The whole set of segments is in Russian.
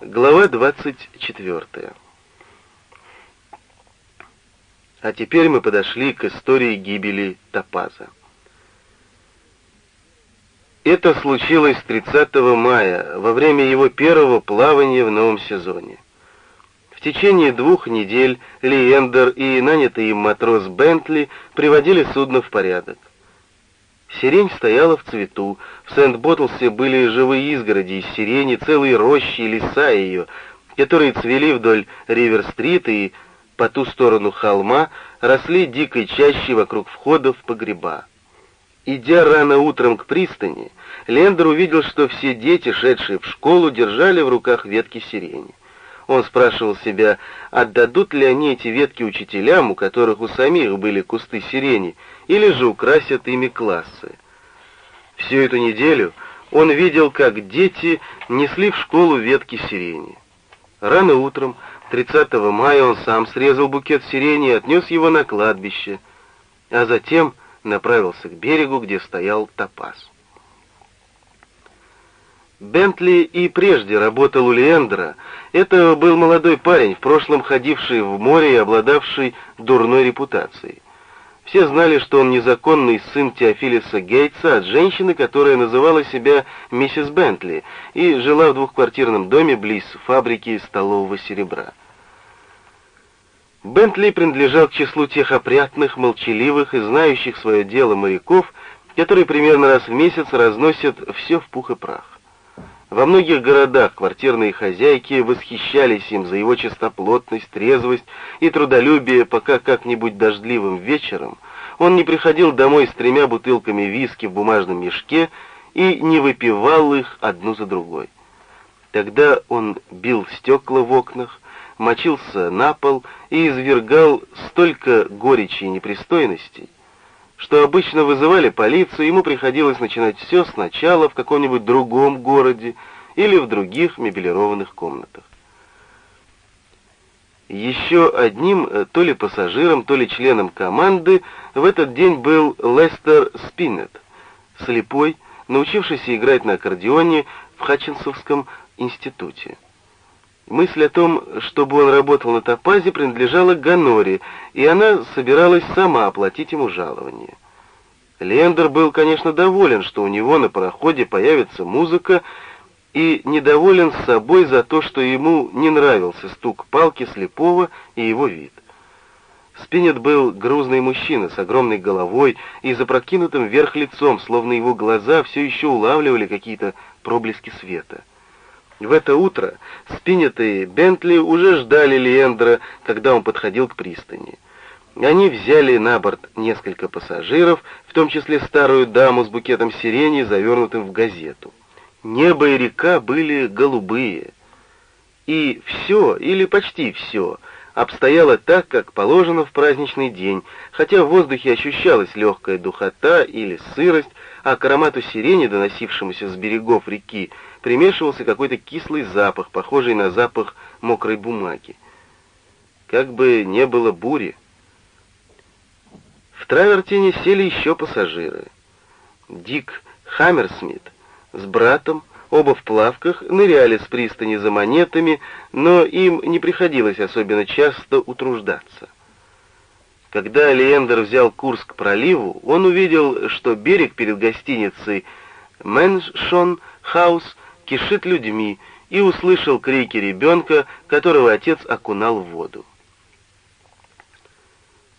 Глава 24. А теперь мы подошли к истории гибели Топаза. Это случилось 30 мая, во время его первого плавания в новом сезоне. В течение двух недель Лиендер и нанятый им матрос Бентли приводили судно в порядок. Сирень стояла в цвету, в Сент-Боттлсе были живые изгороди из сирени, целые рощи и леса ее, которые цвели вдоль Ривер-стрит и по ту сторону холма росли дикой чаще вокруг входов в погреба. Идя рано утром к пристани, Лендер увидел, что все дети, шедшие в школу, держали в руках ветки сирени. Он спрашивал себя, отдадут ли они эти ветки учителям, у которых у самих были кусты сирени, или же украсят ими классы. Всю эту неделю он видел, как дети несли в школу ветки сирени. Рано утром, 30 мая, он сам срезал букет сирени и отнес его на кладбище, а затем направился к берегу, где стоял топаз. Бентли и прежде работал у Леэндера. Это был молодой парень, в прошлом ходивший в море и обладавший дурной репутацией. Все знали, что он незаконный сын Теофилиса Гейтса от женщины, которая называла себя миссис Бентли и жила в двухквартирном доме близ фабрики столового серебра. Бентли принадлежал к числу тех опрятных, молчаливых и знающих свое дело моряков, которые примерно раз в месяц разносят все в пух и прах. Во многих городах квартирные хозяйки восхищались им за его чистоплотность, трезвость и трудолюбие, пока как-нибудь дождливым вечером он не приходил домой с тремя бутылками виски в бумажном мешке и не выпивал их одну за другой. Тогда он бил стекла в окнах, мочился на пол и извергал столько горечи и непристойностей, что обычно вызывали полицию, ему приходилось начинать все сначала в каком-нибудь другом городе или в других мебелированных комнатах. Еще одним, э, то ли пассажиром, то ли членом команды, в этот день был Лестер Спиннет, слепой, научившийся играть на аккордеоне в Хатчинсовском институте. Мысль о том, чтобы он работал на топазе, принадлежала Ганоре, и она собиралась сама оплатить ему жалование. Лендер был, конечно, доволен, что у него на пароходе появится музыка, и недоволен собой за то, что ему не нравился стук палки слепого и его вид. Спинет был грузный мужчина с огромной головой и запрокинутым вверх лицом, словно его глаза все еще улавливали какие-то проблески света. В это утро Спинет и Бентли уже ждали Лиэндра, когда он подходил к пристани. Они взяли на борт несколько пассажиров, в том числе старую даму с букетом сирени, завернутым в газету. Небо и река были голубые. И все, или почти все, обстояло так, как положено в праздничный день, хотя в воздухе ощущалась легкая духота или сырость, а к аромату сирени, доносившемуся с берегов реки, примешивался какой-то кислый запах, похожий на запах мокрой бумаги. Как бы не было бури. В Травертине сели еще пассажиры. Дик Хаммерсмит с братом, оба в плавках, ныряли с пристани за монетами, но им не приходилось особенно часто утруждаться. Когда Леендер взял курс к проливу, он увидел, что берег перед гостиницей Мэншон Хаус кишит людьми, и услышал крики ребенка, которого отец окунал в воду.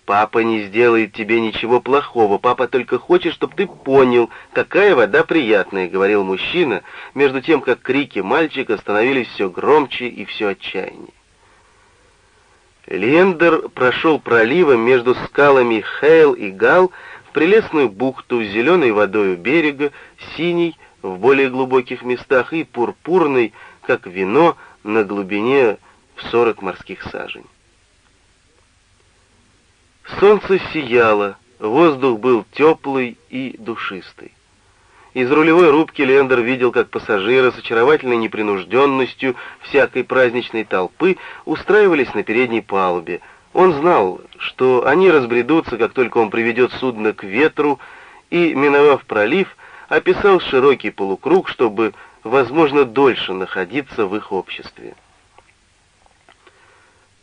«Папа не сделает тебе ничего плохого, папа только хочет, чтобы ты понял, какая вода приятная», — говорил мужчина, между тем, как крики мальчика становились все громче и все отчаяннее. Лендер прошел проливом между скалами Хейл и Гал в прелестную бухту с зеленой водой у берега, синей в более глубоких местах и пурпурной, как вино, на глубине в сорок морских сажень. Солнце сияло, воздух был теплый и душистый. Из рулевой рубки Лендер видел, как пассажиры с очаровательной непринужденностью всякой праздничной толпы устраивались на передней палубе. Он знал, что они разбредутся, как только он приведет судно к ветру, и, миновав пролив, описал широкий полукруг, чтобы возможно дольше находиться в их обществе.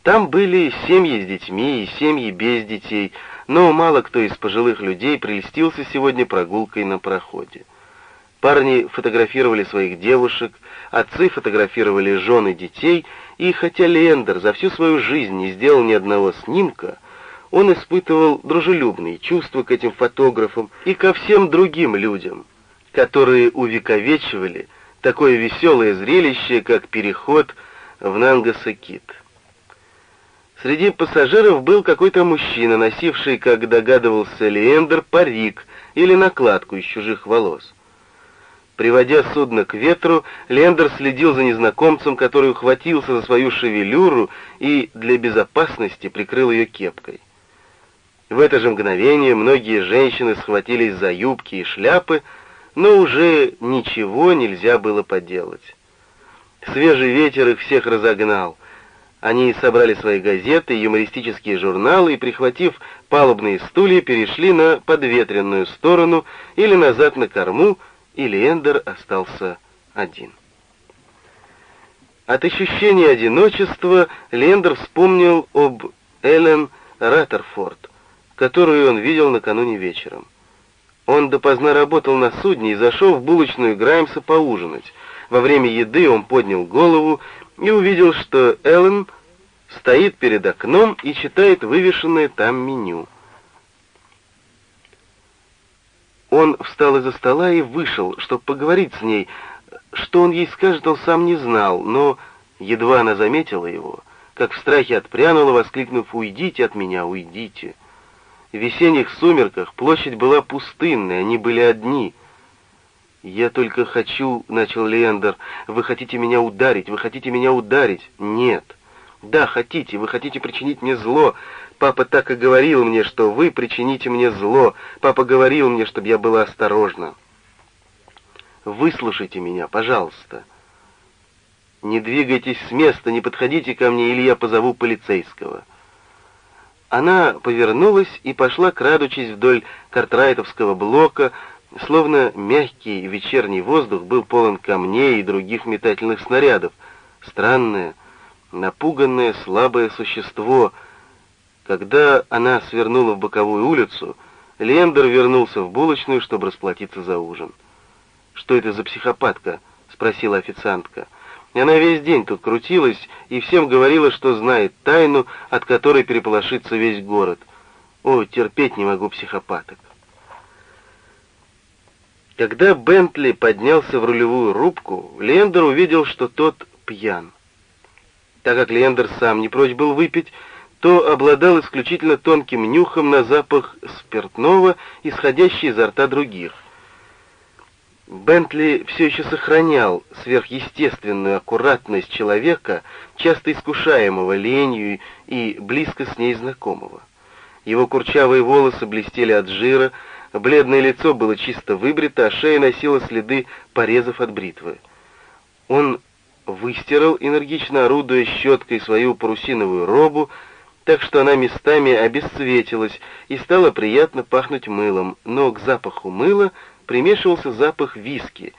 Там были семьи с детьми и семьи без детей, но мало кто из пожилых людей прельстился сегодня прогулкой на проходе. Парни фотографировали своих девушек, отцы фотографировали жены детей, и хотя Лендер за всю свою жизнь не сделал ни одного снимка, он испытывал дружелюбные чувства к этим фотографам и ко всем другим людям, которые увековечивали такое веселое зрелище, как переход в Нангасакит. Среди пассажиров был какой-то мужчина, носивший, как догадывался Леендер, парик или накладку из чужих волос. Приводя судно к ветру, Лендер следил за незнакомцем, который ухватился за свою шевелюру и для безопасности прикрыл ее кепкой. В это же мгновение многие женщины схватились за юбки и шляпы, но уже ничего нельзя было поделать. Свежий ветер их всех разогнал. Они собрали свои газеты, юмористические журналы и, прихватив палубные стулья, перешли на подветренную сторону или назад на корму, и Лендер остался один. От ощущения одиночества Лендер вспомнил об Эллен Раттерфорд, которую он видел накануне вечером. Он допоздна работал на судне и зашел в булочную Граймса поужинать. Во время еды он поднял голову и увидел, что Эллен стоит перед окном и читает вывешенное там меню. Он встал из-за стола и вышел, чтобы поговорить с ней. Что он ей скажет, он сам не знал, но едва она заметила его, как в страхе отпрянула, воскликнув «Уйдите от меня, уйдите!». В весенних сумерках площадь была пустынной, они были одни. «Я только хочу», — начал Леандер, — «вы хотите меня ударить, вы хотите меня ударить?» «Нет». «Да, хотите, вы хотите причинить мне зло, Папа так и говорил мне, что вы причините мне зло. Папа говорил мне, чтобы я была осторожна. Выслушайте меня, пожалуйста. Не двигайтесь с места, не подходите ко мне, или я позову полицейского. Она повернулась и пошла, крадучись вдоль картрайтовского блока, словно мягкий вечерний воздух был полон камней и других метательных снарядов. Странное, напуганное, слабое существо — когда она свернула в боковую улицу, Лендер вернулся в булочную, чтобы расплатиться за ужин. «Что это за психопатка?» — спросила официантка. И она весь день тут крутилась и всем говорила, что знает тайну, от которой переполошится весь город. О, терпеть не могу психопаток. Когда Бентли поднялся в рулевую рубку, Лендер увидел, что тот пьян. Так как Лендер сам не прочь был выпить, то обладал исключительно тонким нюхом на запах спиртного, исходящий изо рта других. Бентли все еще сохранял сверхъестественную аккуратность человека, часто искушаемого ленью и близко с ней знакомого. Его курчавые волосы блестели от жира, бледное лицо было чисто выбрито, а шея носила следы порезов от бритвы. Он выстирал, энергично орудуя щеткой свою парусиновую робу, так что она местами обесцветилась и стала приятно пахнуть мылом, но к запаху мыла примешивался запах виски,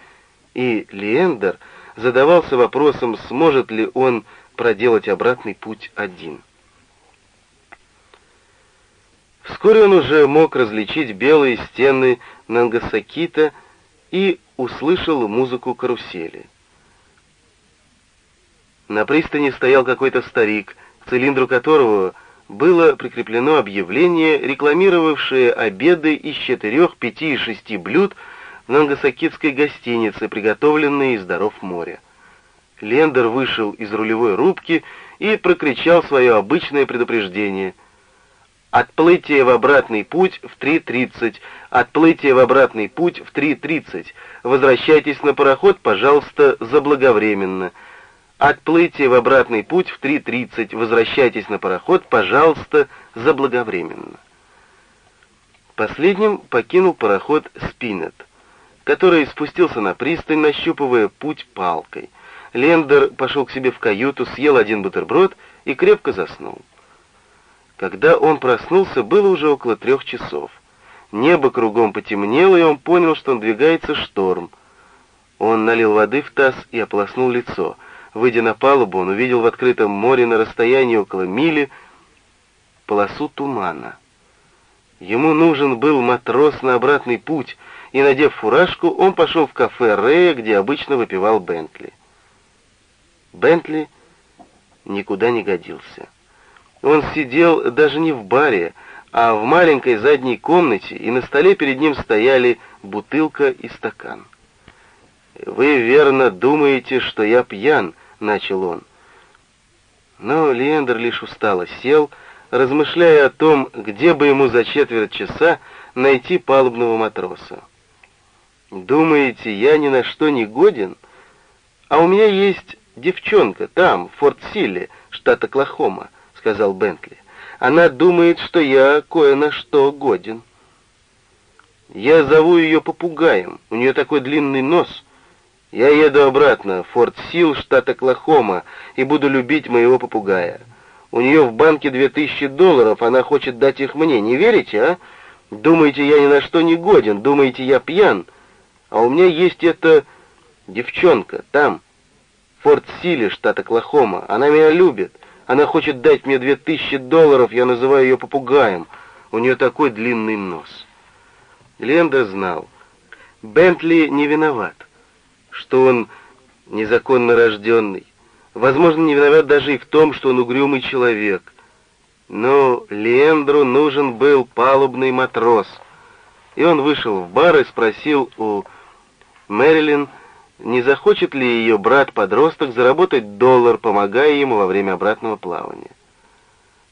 и Леендер задавался вопросом, сможет ли он проделать обратный путь один. Вскоре он уже мог различить белые стены Нангасакита и услышал музыку карусели. На пристани стоял какой-то старик — к цилиндру которого было прикреплено объявление, рекламировавшее обеды из четырех, пяти и шести блюд в нангасакитской гостинице, приготовленные из даров моря. Лендер вышел из рулевой рубки и прокричал свое обычное предупреждение. «Отплытие в обратный путь в 3.30! Отплытие в обратный путь в 3.30! Возвращайтесь на пароход, пожалуйста, заблаговременно!» Отплытие в обратный путь в 3.30. Возвращайтесь на пароход, пожалуйста, заблаговременно. Последним покинул пароход Спинет, который спустился на пристань, нащупывая путь палкой. Лендер пошел к себе в каюту, съел один бутерброд и крепко заснул. Когда он проснулся, было уже около трех часов. Небо кругом потемнело, и он понял, что надвигается шторм. Он налил воды в таз и ополоснул лицо. Выйдя на палубу, он увидел в открытом море на расстоянии около мили полосу тумана. Ему нужен был матрос на обратный путь, и, надев фуражку, он пошел в кафе Рея, где обычно выпивал Бентли. Бентли никуда не годился. Он сидел даже не в баре, а в маленькой задней комнате, и на столе перед ним стояли бутылка и стакан. «Вы верно думаете, что я пьян?» — начал он. Но Лендер лишь устало сел, размышляя о том, где бы ему за четверть часа найти палубного матроса. «Думаете, я ни на что не годен? А у меня есть девчонка там, в Форт-Силле, штат Оклахома», — сказал Бентли. «Она думает, что я кое на что годен». «Я зову ее попугаем, у нее такой длинный нос». Я еду обратно, в Форт Сил, штат Оклахома, и буду любить моего попугая. У нее в банке две тысячи долларов, она хочет дать их мне. Не верите, а? Думаете, я ни на что не годен? Думаете, я пьян? А у меня есть эта девчонка там, в Форт Силе, штат Оклахома. Она меня любит. Она хочет дать мне две тысячи долларов, я называю ее попугаем. У нее такой длинный нос. Ленда знал. Бентли не виноват что он незаконно рожденный. Возможно, не виноват даже и в том, что он угрюмый человек. Но Лендру нужен был палубный матрос. И он вышел в бар и спросил у Мэрилин, не захочет ли ее брат-подросток заработать доллар, помогая ему во время обратного плавания.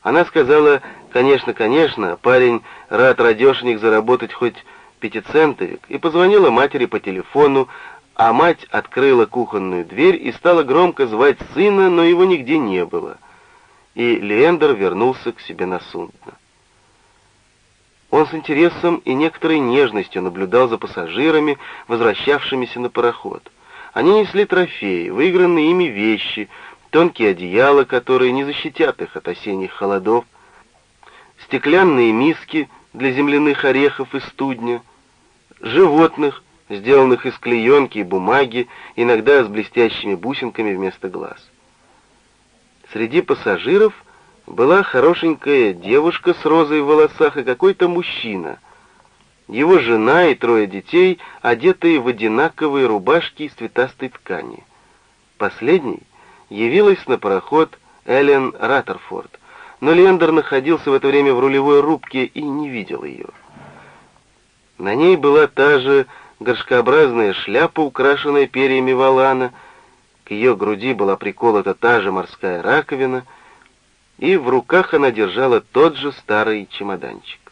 Она сказала, конечно, конечно, парень рад радешенек заработать хоть пятицентовик, и позвонила матери по телефону, а мать открыла кухонную дверь и стала громко звать сына, но его нигде не было. И Леендер вернулся к себе на судно. Он с интересом и некоторой нежностью наблюдал за пассажирами, возвращавшимися на пароход. Они несли трофеи, выигранные ими вещи, тонкие одеяла, которые не защитят их от осенних холодов, стеклянные миски для земляных орехов и студня, животных, сделанных из клеенки и бумаги, иногда с блестящими бусинками вместо глаз. Среди пассажиров была хорошенькая девушка с розой в волосах и какой-то мужчина. Его жена и трое детей, одетые в одинаковые рубашки из цветастой ткани. Последней явилась на пароход Эллен Раттерфорд, но Лендер находился в это время в рулевой рубке и не видел ее. На ней была та же горшкообразная шляпа, украшенная перьями валана, к ее груди была приколота та же морская раковина, и в руках она держала тот же старый чемоданчик.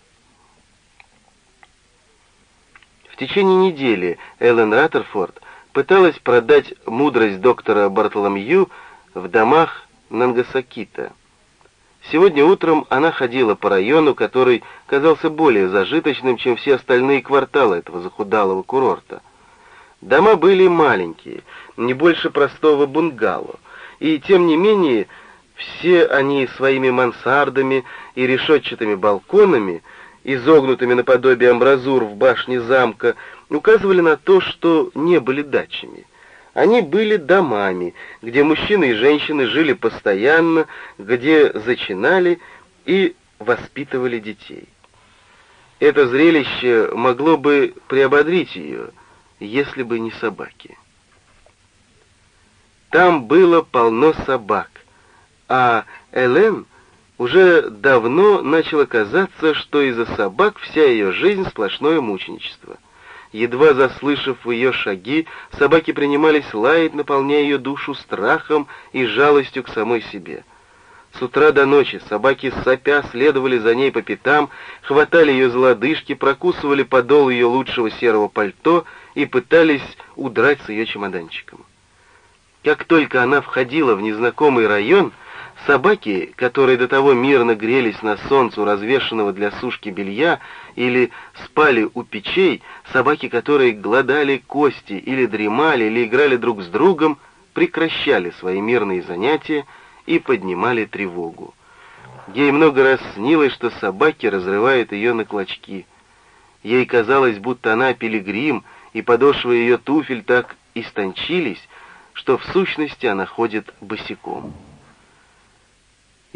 В течение недели Эллен Раттерфорд пыталась продать мудрость доктора Бартоломью в домах Нангасакита — Сегодня утром она ходила по району, который казался более зажиточным, чем все остальные кварталы этого захудалого курорта. Дома были маленькие, не больше простого бунгало, и тем не менее все они своими мансардами и решетчатыми балконами, изогнутыми наподобие амбразур в башне замка, указывали на то, что не были дачами — они были домами, где мужчины и женщины жили постоянно, где зачинали и воспитывали детей. Это зрелище могло бы приободрить ее, если бы не собаки. Там было полно собак, а Элен уже давно начало казаться, что из-за собак вся ее жизнь сплошное мученичество. Едва заслышав ее шаги, собаки принимались лаять, наполняя ее душу страхом и жалостью к самой себе. С утра до ночи собаки сопя следовали за ней по пятам, хватали ее за лодыжки, прокусывали подол ее лучшего серого пальто и пытались удрать с ее чемоданчиком. Как только она входила в незнакомый район, Собаки, которые до того мирно грелись на солнце развешенного для сушки белья или спали у печей, собаки, которые гладали кости или дремали или играли друг с другом, прекращали свои мирные занятия и поднимали тревогу. Ей много раз снилось, что собаки разрывают ее на клочки. Ей казалось, будто она пилигрим, и подошвы ее туфель так истончились, что в сущности она ходит босиком.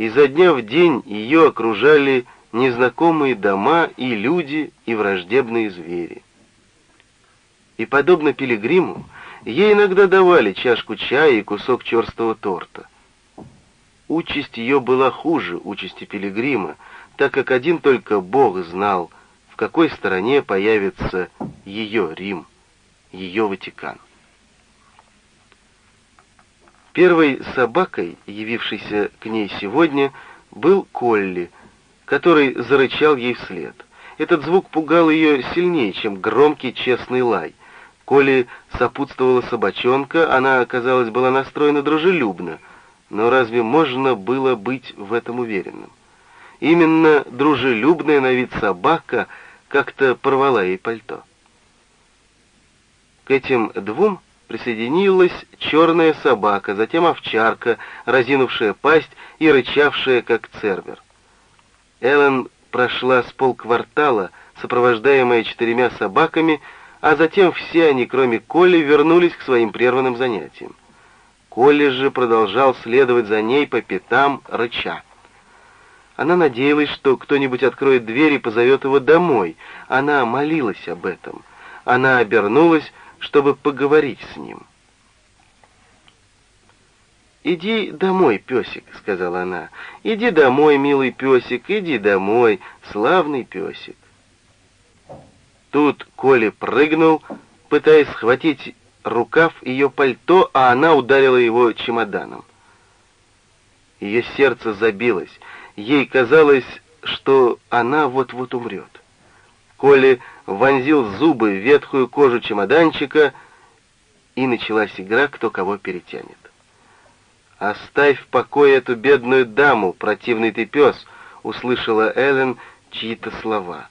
Изо дня в день ее окружали незнакомые дома и люди, и враждебные звери. И, подобно пилигриму, ей иногда давали чашку чая и кусок черстого торта. Участь ее была хуже участи пилигрима, так как один только Бог знал, в какой стороне появится ее Рим, ее Ватикан. Первой собакой, явившейся к ней сегодня, был Колли, который зарычал ей вслед. Этот звук пугал ее сильнее, чем громкий честный лай. Колли сопутствовала собачонка, она, казалось, была настроена дружелюбно, но разве можно было быть в этом уверенным? Именно дружелюбная на вид собака как-то порвала ей пальто. К этим двум присоединилась черная собака, затем овчарка, разинувшая пасть и рычавшая, как цербер. Эллен прошла с полквартала, сопровождаемая четырьмя собаками, а затем все они, кроме Колли, вернулись к своим прерванным занятиям. Колли же продолжал следовать за ней по пятам, рыча. Она надеялась, что кто-нибудь откроет дверь и позовет его домой. Она молилась об этом. Она обернулась, чтобы поговорить с ним. «Иди домой, песик», — сказала она. «Иди домой, милый песик, иди домой, славный песик». Тут Коля прыгнул, пытаясь схватить рукав ее пальто, а она ударила его чемоданом. Ее сердце забилось. Ей казалось, что она вот-вот умрет. Коля вонзил зубы в ветхую кожу чемоданчика, и началась игра, кто кого перетянет. «Оставь в покое эту бедную даму, противный ты пес!» — услышала Эллен чьи-то слова.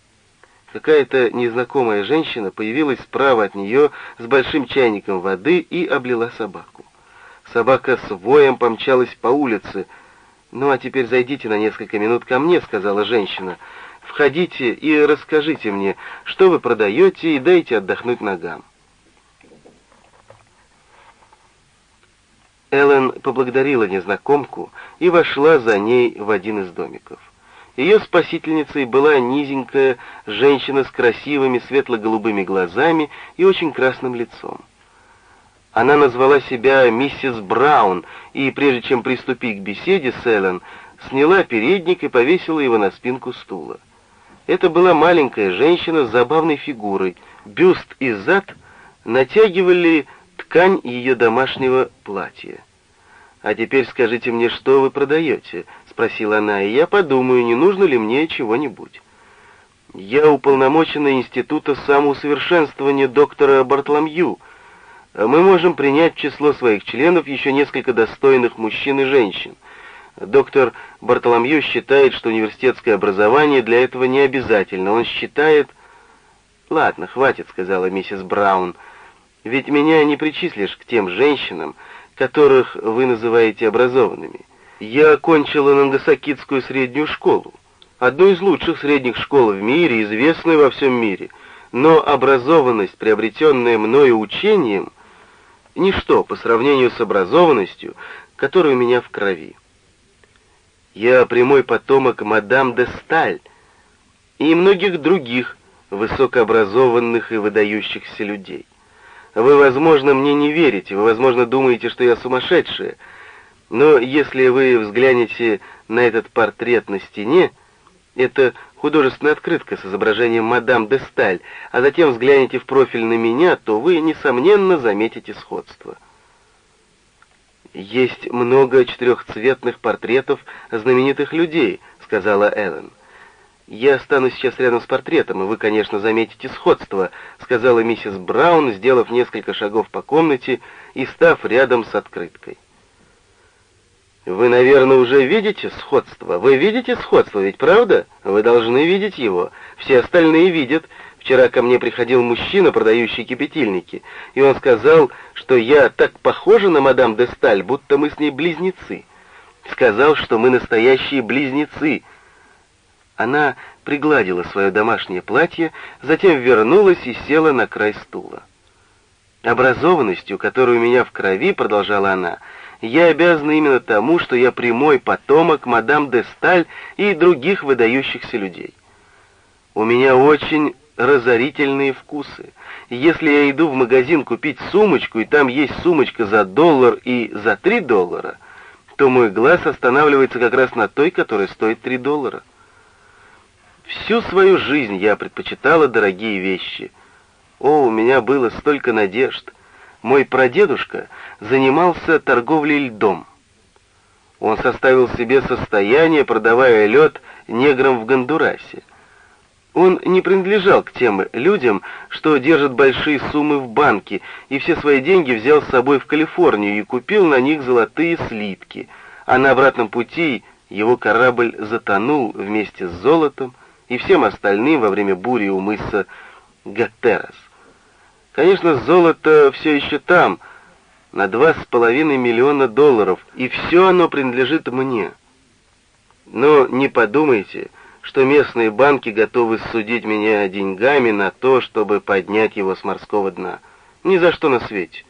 Какая-то незнакомая женщина появилась справа от нее с большим чайником воды и облила собаку. Собака с воем помчалась по улице. «Ну а теперь зайдите на несколько минут ко мне», — сказала женщина. «Входите и расскажите мне, что вы продаете, и дайте отдохнуть ногам». Эллен поблагодарила незнакомку и вошла за ней в один из домиков. Ее спасительницей была низенькая женщина с красивыми светло-голубыми глазами и очень красным лицом. Она назвала себя миссис Браун, и прежде чем приступить к беседе с Эллен, сняла передник и повесила его на спинку стула. Это была маленькая женщина с забавной фигурой. Бюст и зад натягивали ткань ее домашнего платья. «А теперь скажите мне, что вы продаете?» — спросила она, — «и я подумаю, не нужно ли мне чего-нибудь». «Я уполномоченный Института самоусовершенствования доктора Бартоломью. Мы можем принять в число своих членов еще несколько достойных мужчин и женщин. Доктор Бартоломью считает, что университетское образование для этого не обязательно. Он считает...» «Ладно, хватит», — сказала миссис Браун, — ведь меня не причислишь к тем женщинам, которых вы называете образованными. Я окончила Нагасакитскую среднюю школу, одну из лучших средних школ в мире, известную во всем мире, но образованность, приобретенная мною учением, ничто по сравнению с образованностью, которая у меня в крови. Я прямой потомок мадам де Сталь и многих других высокообразованных и выдающихся людей. Вы, возможно, мне не верите, вы, возможно, думаете, что я сумасшедшая, но если вы взглянете на этот портрет на стене, это художественная открытка с изображением мадам де Сталь, а затем взглянете в профиль на меня, то вы, несомненно, заметите сходство. «Есть много четырехцветных портретов знаменитых людей», — сказала Эллен. «Я останусь сейчас рядом с портретом, и вы, конечно, заметите сходство», — сказала миссис Браун, сделав несколько шагов по комнате и став рядом с открыткой. «Вы, наверное, уже видите сходство. Вы видите сходство, ведь правда? Вы должны видеть его. Все остальные видят. Вчера ко мне приходил мужчина, продающий кипятильники, и он сказал, что я так похожа на мадам де Сталь, будто мы с ней близнецы. Сказал, что мы настоящие близнецы — она пригладила свое домашнее платье, затем вернулась и села на край стула. Образованностью, которая у меня в крови, продолжала она, я обязана именно тому, что я прямой потомок мадам де Сталь и других выдающихся людей. У меня очень разорительные вкусы. Если я иду в магазин купить сумочку, и там есть сумочка за доллар и за три доллара, то мой глаз останавливается как раз на той, которая стоит три доллара. Всю свою жизнь я предпочитала дорогие вещи. О, у меня было столько надежд. Мой прадедушка занимался торговлей льдом. Он составил себе состояние, продавая лед неграм в Гондурасе. Он не принадлежал к тем людям, что держат большие суммы в банке, и все свои деньги взял с собой в Калифорнию и купил на них золотые слитки, а на обратном пути его корабль затонул вместе с золотом и всем остальным во время бури у мыса Гаттерас. Конечно, золото все еще там, на два с половиной миллиона долларов, и все оно принадлежит мне. Но не подумайте, что местные банки готовы судить меня деньгами на то, чтобы поднять его с морского дна. Ни за что на свете.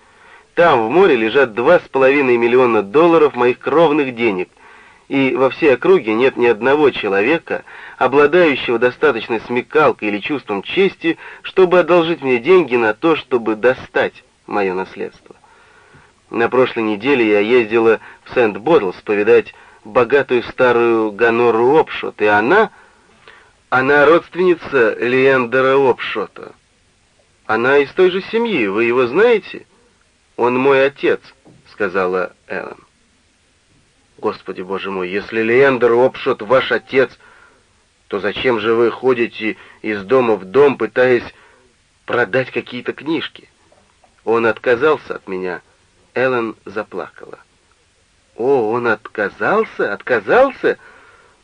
Там, в море, лежат два с половиной миллиона долларов моих кровных денег, и во всей округе нет ни одного человека, обладающего достаточной смекалкой или чувством чести, чтобы одолжить мне деньги на то, чтобы достать мое наследство. На прошлой неделе я ездила в Сент-Ботлс повидать богатую старую Ганору Опшот, и она она родственница Леандера Опшота. Она из той же семьи, вы его знаете? Он мой отец, сказала Эллен. Господи, боже мой, если Леандер Опшот ваш отец, то зачем же вы ходите из дома в дом, пытаясь продать какие-то книжки? Он отказался от меня. Эллен заплакала. О, он отказался? Отказался?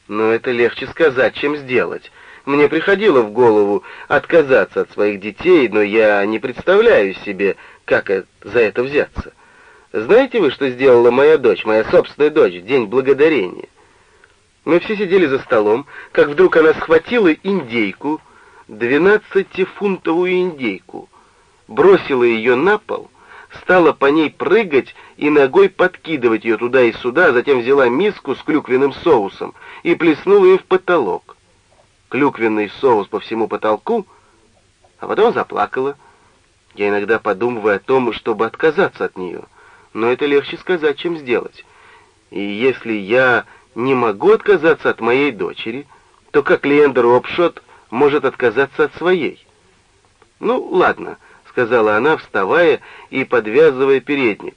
Но это легче сказать, чем сделать. Мне приходило в голову отказаться от своих детей, но я не представляю себе, как за это взяться. Знаете вы, что сделала моя дочь, моя собственная дочь, в День Благодарения? Мы все сидели за столом, как вдруг она схватила индейку, двенадцатифунтовую индейку, бросила ее на пол, стала по ней прыгать и ногой подкидывать ее туда и сюда, затем взяла миску с клюквенным соусом и плеснула ее в потолок клюквенный соус по всему потолку, а потом заплакала. Я иногда подумываю о том, чтобы отказаться от нее, но это легче сказать, чем сделать. И если я не могу отказаться от моей дочери, то как Лендер Опшот может отказаться от своей? «Ну, ладно», — сказала она, вставая и подвязывая передник.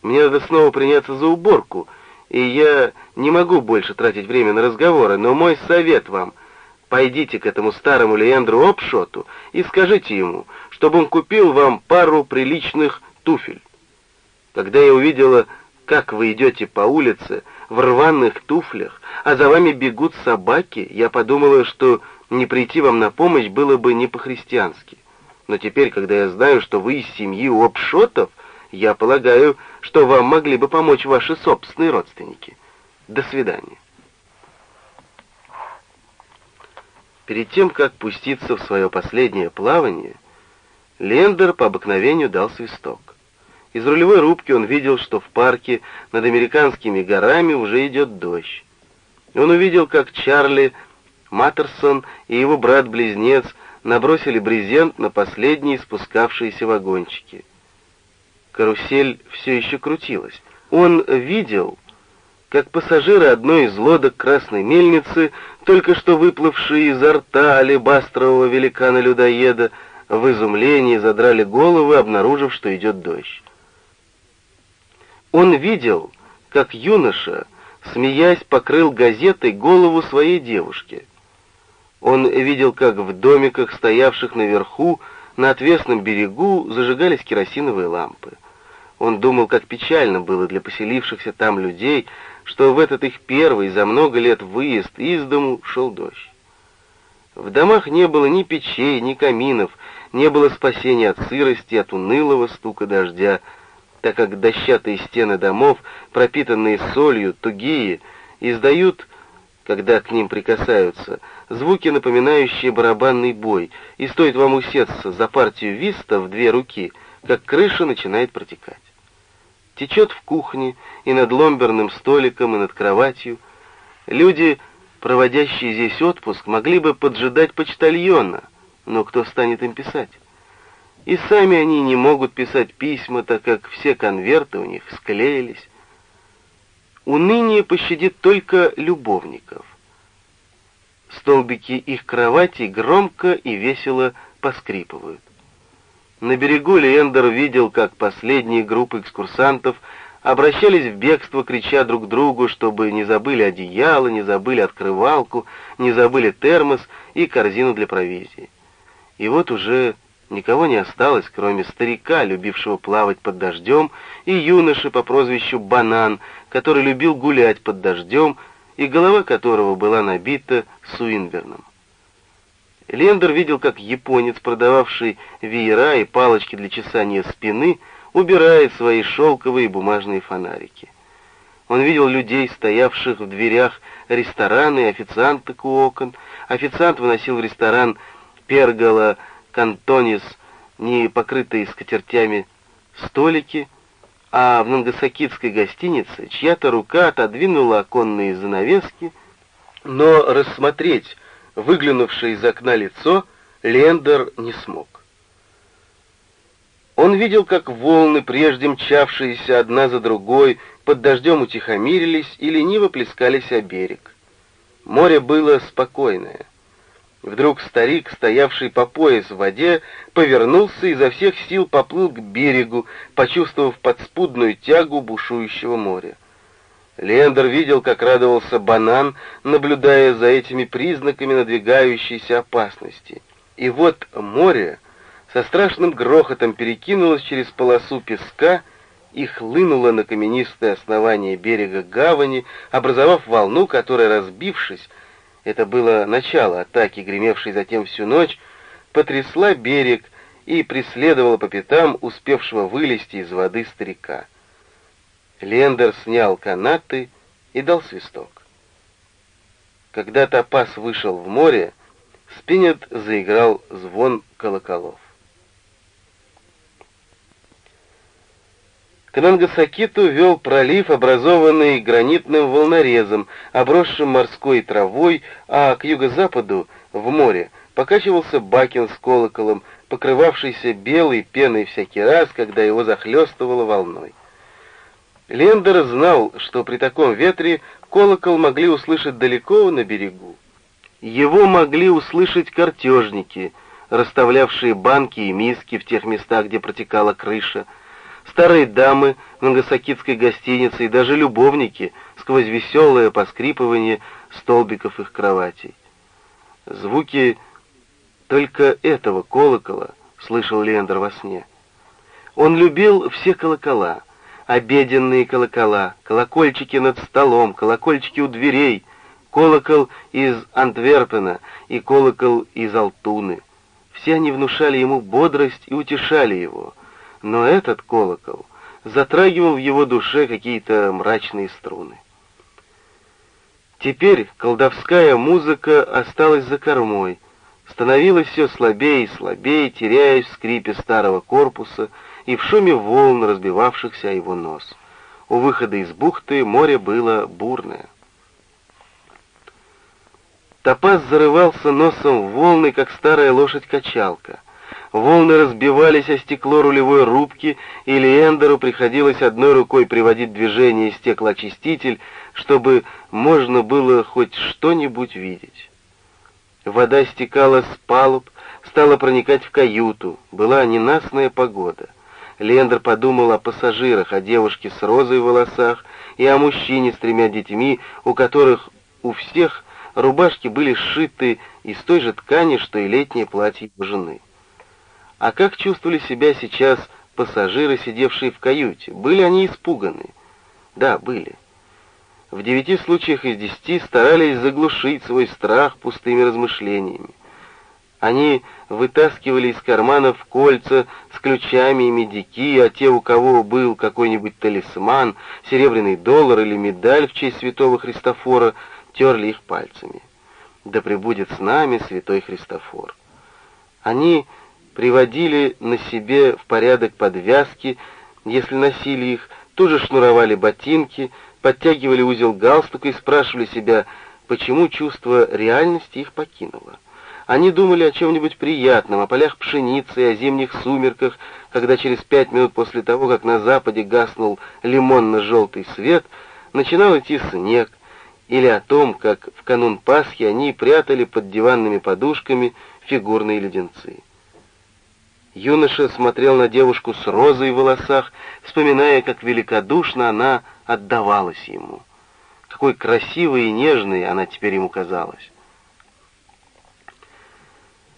«Мне надо снова приняться за уборку, и я не могу больше тратить время на разговоры, но мой совет вам — Пойдите к этому старому Леандру Опшоту и скажите ему, чтобы он купил вам пару приличных туфель. Когда я увидела, как вы идете по улице в рваных туфлях, а за вами бегут собаки, я подумала, что не прийти вам на помощь было бы не по-христиански. Но теперь, когда я знаю, что вы из семьи Опшотов, я полагаю, что вам могли бы помочь ваши собственные родственники. До свидания. Перед тем, как пуститься в свое последнее плавание, Лендер по обыкновению дал свисток. Из рулевой рубки он видел, что в парке над американскими горами уже идет дождь. Он увидел, как Чарли Маттерсон и его брат-близнец набросили брезент на последние спускавшиеся вагончики. Карусель все еще крутилась. Он видел, как пассажиры одной из лодок Красной Мельницы, только что выплывшие изо рта алебастрового великана-людоеда, в изумлении задрали головы, обнаружив, что идет дождь. Он видел, как юноша, смеясь, покрыл газетой голову своей девушки. Он видел, как в домиках, стоявших наверху, на отвесном берегу, зажигались керосиновые лампы. Он думал, как печально было для поселившихся там людей, что в этот их первый за много лет выезд из дому шел дождь. В домах не было ни печей, ни каминов, не было спасения от сырости, от унылого стука дождя, так как дощатые стены домов, пропитанные солью, тугие, издают, когда к ним прикасаются, звуки, напоминающие барабанный бой, и стоит вам усесться за партию виста в две руки, как крыша начинает протекать. Течет в кухне и над ломберным столиком, и над кроватью. Люди, проводящие здесь отпуск, могли бы поджидать почтальона, но кто станет им писать? И сами они не могут писать письма, так как все конверты у них склеились. Уныние пощадит только любовников. Столбики их кроватей громко и весело поскрипывают. На берегу Лендер видел, как последние группы экскурсантов обращались в бегство, крича друг другу, чтобы не забыли одеяло, не забыли открывалку, не забыли термос и корзину для провизии. И вот уже никого не осталось, кроме старика, любившего плавать под дождем, и юноши по прозвищу Банан, который любил гулять под дождем, и голова которого была набита Суинберном. Лендер видел, как японец, продававший веера и палочки для чесания спины, убирает свои шелковые бумажные фонарики. Он видел людей, стоявших в дверях ресторана и официанток у окон. Официант выносил в ресторан пергола кантонис, не покрытые скатертями столики, а в Нангасакитской гостинице чья-то рука отодвинула оконные занавески, но рассмотреть выглянувшее из окна лицо Лендер не смог. Он видел, как волны, прежде мчавшиеся одна за другой, под дождем утихомирились и лениво плескались о берег. Море было спокойное. Вдруг старик, стоявший по пояс в воде, повернулся и изо всех сил поплыл к берегу, почувствовав подспудную тягу бушующего моря. Лендер видел, как радовался банан, наблюдая за этими признаками надвигающейся опасности. И вот море со страшным грохотом перекинулось через полосу песка и хлынуло на каменистое основание берега гавани, образовав волну, которая, разбившись, это было начало атаки, гремевшей затем всю ночь, потрясла берег и преследовала по пятам успевшего вылезти из воды старика. Лендер снял канаты и дал свисток. Когда топаз вышел в море, Спинет заиграл звон колоколов. К Нангасакиту вел пролив, образованный гранитным волнорезом, обросшим морской травой, а к юго-западу, в море, покачивался бакин с колоколом, покрывавшийся белой пеной всякий раз, когда его захлестывало волной. Лендер знал, что при таком ветре колокол могли услышать далеко на берегу. Его могли услышать картежники, расставлявшие банки и миски в тех местах, где протекала крыша, старые дамы в Нагасакитской гостинице и даже любовники сквозь веселое поскрипывание столбиков их кроватей. Звуки только этого колокола слышал Лендер во сне. Он любил все колокола — обеденные колокола, колокольчики над столом, колокольчики у дверей, колокол из Антверпена и колокол из Алтуны. Все они внушали ему бодрость и утешали его. Но этот колокол затрагивал в его душе какие-то мрачные струны. Теперь колдовская музыка осталась за кормой, становилась все слабее и слабее, теряясь в скрипе старого корпуса, и в шуме волн, разбивавшихся о его нос. У выхода из бухты море было бурное. Топаз зарывался носом в волны, как старая лошадь-качалка. Волны разбивались о стекло рулевой рубки, и Леендеру приходилось одной рукой приводить движение стеклоочиститель, чтобы можно было хоть что-нибудь видеть. Вода стекала с палуб, стала проникать в каюту. Была ненастная погода. Лендер подумал о пассажирах, о девушке с розой в волосах и о мужчине с тремя детьми, у которых у всех рубашки были сшиты из той же ткани, что и летнее платье его жены. А как чувствовали себя сейчас пассажиры, сидевшие в каюте? Были они испуганы? Да, были. В девяти случаях из десяти старались заглушить свой страх пустыми размышлениями. Они вытаскивали из карманов кольца с ключами и медики, а те, у кого был какой-нибудь талисман, серебряный доллар или медаль в честь святого Христофора, терли их пальцами. Да пребудет с нами святой Христофор. Они приводили на себе в порядок подвязки, если носили их, тоже шнуровали ботинки, подтягивали узел галстука и спрашивали себя, почему чувство реальности их покинуло. Они думали о чем-нибудь приятном, о полях пшеницы о зимних сумерках, когда через пять минут после того, как на западе гаснул лимонно-желтый свет, начинал идти снег, или о том, как в канун Пасхи они прятали под диванными подушками фигурные леденцы. Юноша смотрел на девушку с розой в волосах, вспоминая, как великодушно она отдавалась ему. Какой красивой и нежной она теперь ему казалась.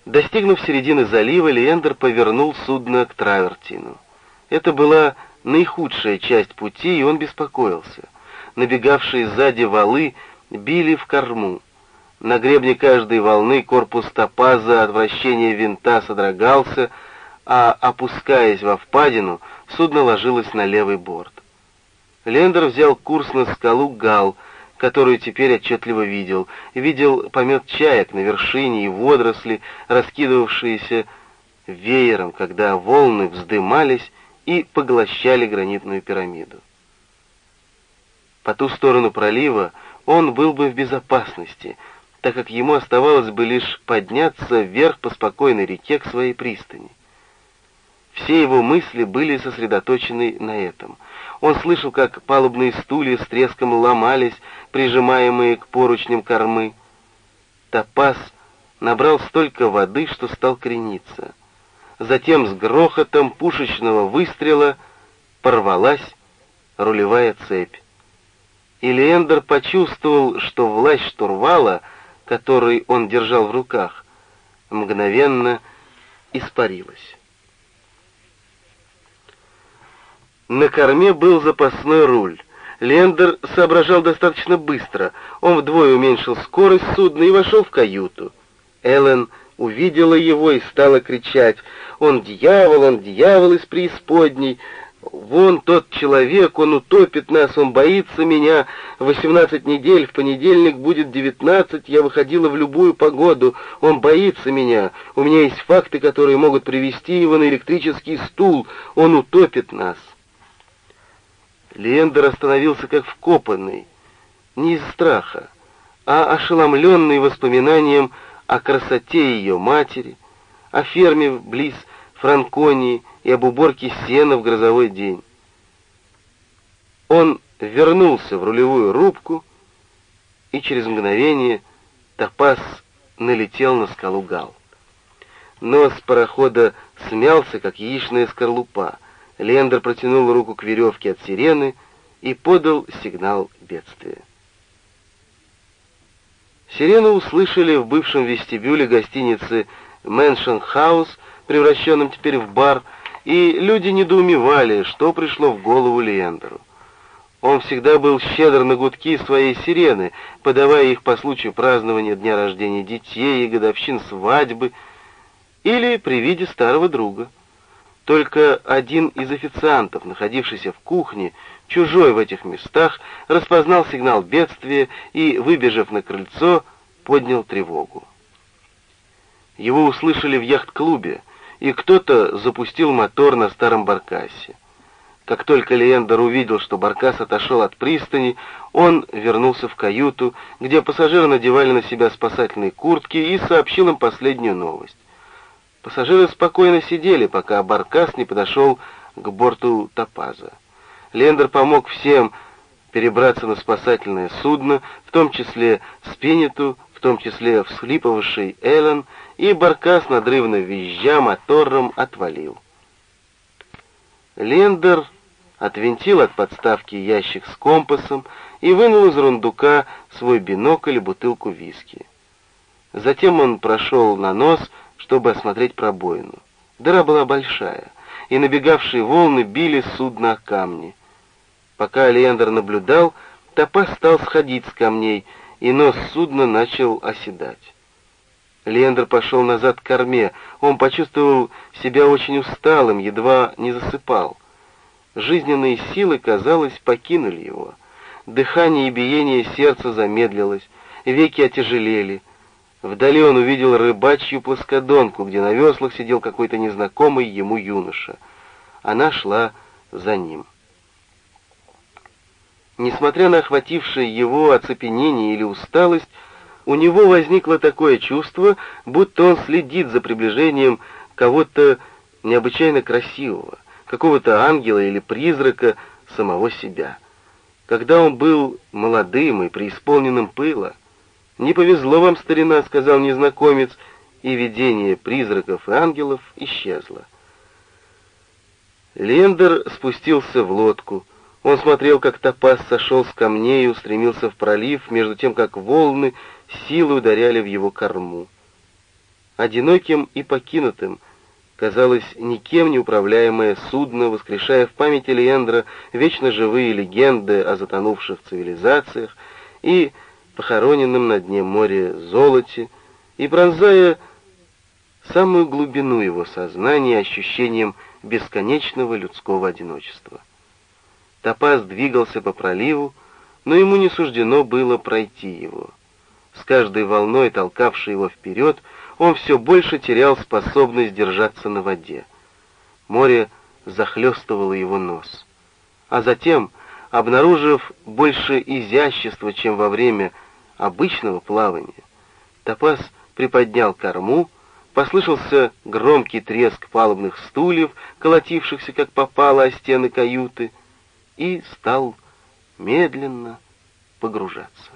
Достигнув середины залива, Леендер повернул судно к Травертину. Это была наихудшая часть пути, и он беспокоился. Набегавшие сзади валы били в корму. На гребне каждой волны корпус топаза от вращения винта содрогался, а, опускаясь во впадину, судно ложилось на левый борт. Лендер взял курс на скалу Гал, которую теперь отчетливо видел. Видел помет чаек на вершине и водоросли, раскидывавшиеся веером, когда волны вздымались и поглощали гранитную пирамиду. По ту сторону пролива он был бы в безопасности, так как ему оставалось бы лишь подняться вверх по спокойной реке к своей пристани. Все его мысли были сосредоточены на этом. Он слышал, как палубные стулья с треском ломались, прижимаемые к поручням кормы. Топаз набрал столько воды, что стал крениться. Затем с грохотом пушечного выстрела порвалась рулевая цепь. И Леендер почувствовал, что власть штурвала, который он держал в руках, мгновенно испарилась. На корме был запасной руль. Лендер соображал достаточно быстро. Он вдвое уменьшил скорость судна и вошел в каюту. Эллен увидела его и стала кричать. «Он дьявол, он дьявол из преисподней! Вон тот человек, он утопит нас, он боится меня. Восемнадцать недель, в понедельник будет девятнадцать, я выходила в любую погоду. Он боится меня. У меня есть факты, которые могут привести его на электрический стул. Он утопит нас». Лендер остановился как вкопанный, не из страха, а ошеломленный воспоминанием о красоте ее матери, о ферме близ Франконии и об уборке сена в грозовой день. Он вернулся в рулевую рубку, и через мгновение топаз налетел на скалу Гал. Нос парохода смялся, как яичная скорлупа — Лендер протянул руку к веревке от сирены и подал сигнал бедствия. Сирену услышали в бывшем вестибюле гостиницы «Мэншн Хаус», превращенном теперь в бар, и люди недоумевали, что пришло в голову Лендеру. Он всегда был щедр на гудки своей сирены, подавая их по случаю празднования дня рождения детей и годовщин свадьбы или при виде старого друга. Только один из официантов, находившийся в кухне, чужой в этих местах, распознал сигнал бедствия и, выбежав на крыльцо, поднял тревогу. Его услышали в яхт-клубе, и кто-то запустил мотор на старом баркасе. Как только Леендер увидел, что баркас отошел от пристани, он вернулся в каюту, где пассажиры надевали на себя спасательные куртки, и сообщил им последнюю новость. Пассажиры спокойно сидели, пока Баркас не подошел к борту Топаза. Лендер помог всем перебраться на спасательное судно, в том числе Спинету, в том числе всхлипывавший Эллен, и Баркас, надрывно визжа мотором, отвалил. Лендер отвинтил от подставки ящик с компасом и вынул из рундука свой бинокль и бутылку виски. Затем он прошел на нос, чтобы осмотреть пробоину. Дыра была большая, и набегавшие волны били судно о камни. Пока Алиэндр наблюдал, топаз стал сходить с камней, и нос судна начал оседать. Лендер пошел назад к корме. Он почувствовал себя очень усталым, едва не засыпал. Жизненные силы, казалось, покинули его. Дыхание и биение сердца замедлилось, веки отяжелели. Вдали он увидел рыбачью плоскодонку, где на веслах сидел какой-то незнакомый ему юноша. Она шла за ним. Несмотря на охватившее его оцепенение или усталость, у него возникло такое чувство, будто он следит за приближением кого-то необычайно красивого, какого-то ангела или призрака самого себя. Когда он был молодым и преисполненным пыла, «Не повезло вам, старина», — сказал незнакомец, и видение призраков и ангелов исчезло. Лендер спустился в лодку. Он смотрел, как топаз сошел с камней и устремился в пролив, между тем, как волны силой ударяли в его корму. Одиноким и покинутым казалось никем не управляемое судно, воскрешая в памяти Лендра вечно живые легенды о затонувших цивилизациях и похороненном на дне моря золоте и пронзая самую глубину его сознания ощущением бесконечного людского одиночества. Топаз двигался по проливу, но ему не суждено было пройти его. С каждой волной, толкавшей его вперед, он все больше терял способность держаться на воде. Море захлестывало его нос. А затем, обнаружив больше изящества, чем во время обычного плавания. Топаз приподнял корму, послышался громкий треск палубных стульев, колотившихся, как попало, о стены каюты, и стал медленно погружаться.